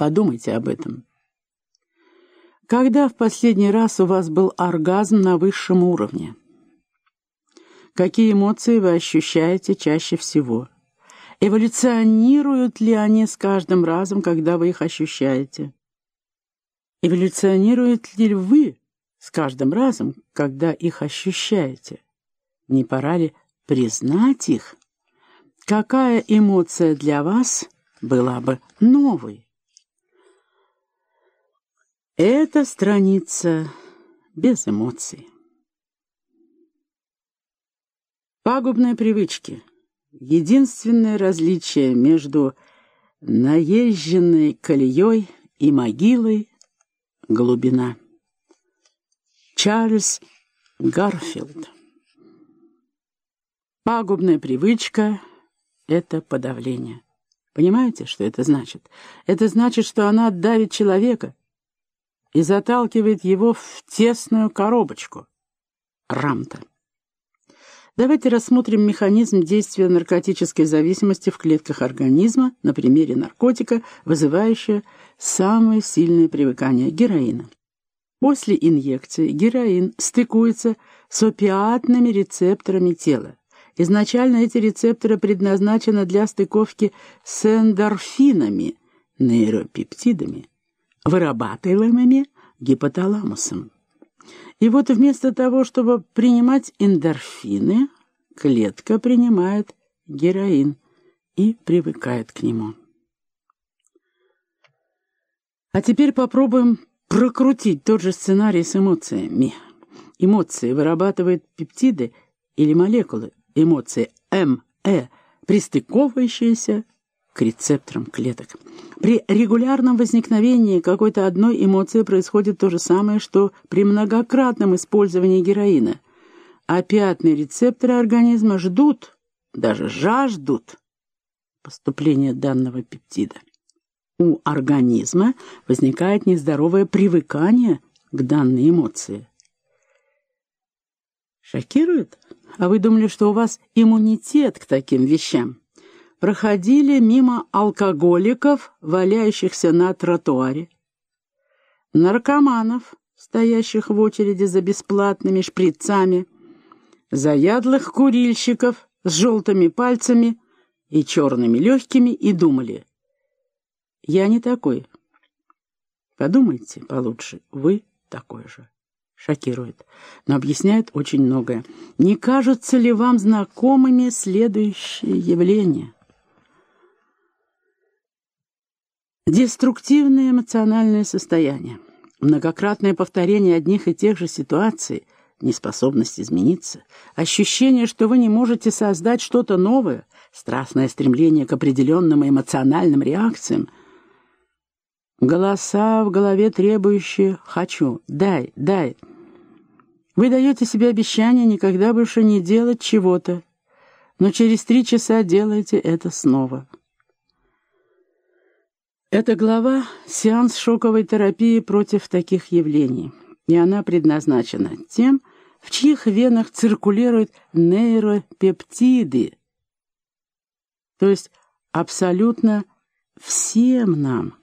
Подумайте об этом. Когда в последний раз у вас был оргазм на высшем уровне? Какие эмоции вы ощущаете чаще всего? Эволюционируют ли они с каждым разом, когда вы их ощущаете? Эволюционирует ли вы с каждым разом, когда их ощущаете? Не пора ли признать их? Какая эмоция для вас была бы новой? Это страница без эмоций. Пагубные привычки. Единственное различие между наезженной колеей и могилой — глубина. Чарльз Гарфилд Пагубная привычка — это подавление. Понимаете, что это значит? Это значит, что она давит человека и заталкивает его в тесную коробочку. Рамта. Давайте рассмотрим механизм действия наркотической зависимости в клетках организма на примере наркотика, вызывающего самое сильное привыкание – героина. После инъекции героин стыкуется с опиатными рецепторами тела. Изначально эти рецепторы предназначены для стыковки с эндорфинами, нейропептидами, вырабатываемыми гипоталамусом. И вот вместо того, чтобы принимать эндорфины, клетка принимает героин и привыкает к нему. А теперь попробуем прокрутить тот же сценарий с эмоциями. Эмоции вырабатывают пептиды или молекулы, эмоции М, Э, пристыковывающиеся к рецепторам клеток. При регулярном возникновении какой-то одной эмоции происходит то же самое, что при многократном использовании героина. Опиатные рецепторы организма ждут, даже жаждут поступления данного пептида. У организма возникает нездоровое привыкание к данной эмоции. Шокирует? А вы думали, что у вас иммунитет к таким вещам? Проходили мимо алкоголиков, валяющихся на тротуаре, наркоманов, стоящих в очереди за бесплатными шприцами, заядлых курильщиков с желтыми пальцами и черными легкими и думали, «Я не такой». Подумайте получше, вы такой же шокирует, но объясняет очень многое. Не кажутся ли вам знакомыми следующие явления? Деструктивное эмоциональное состояние, многократное повторение одних и тех же ситуаций, неспособность измениться, ощущение, что вы не можете создать что-то новое, страстное стремление к определенным эмоциональным реакциям — Голоса в голове требующие «хочу», «дай», «дай». Вы даете себе обещание никогда больше не делать чего-то, но через три часа делаете это снова. Эта глава — сеанс шоковой терапии против таких явлений, и она предназначена тем, в чьих венах циркулируют нейропептиды, то есть абсолютно всем нам.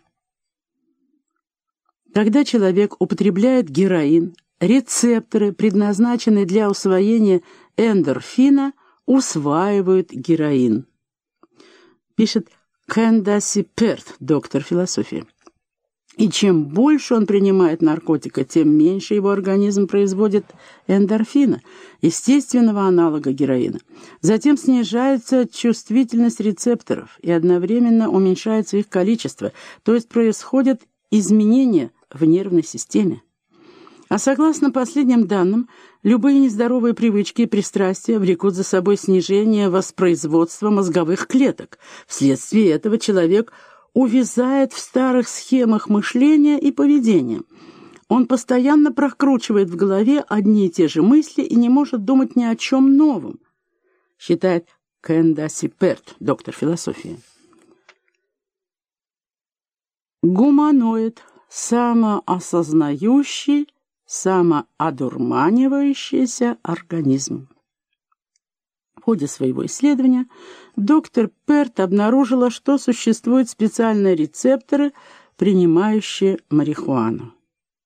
Когда человек употребляет героин, рецепторы, предназначенные для усвоения эндорфина, усваивают героин. Пишет Кэндаси Перт, доктор философии. И чем больше он принимает наркотика, тем меньше его организм производит эндорфина, естественного аналога героина. Затем снижается чувствительность рецепторов и одновременно уменьшается их количество, то есть происходят изменения в нервной системе. А согласно последним данным, любые нездоровые привычки и пристрастия влекут за собой снижение воспроизводства мозговых клеток. Вследствие этого человек увязает в старых схемах мышления и поведения. Он постоянно прокручивает в голове одни и те же мысли и не может думать ни о чем новом, считает Кэндаси Перт, доктор философии. Гуманоид – самоосознающий, самоодурманивающийся организм. В ходе своего исследования доктор Перт обнаружила, что существуют специальные рецепторы принимающие марихуану.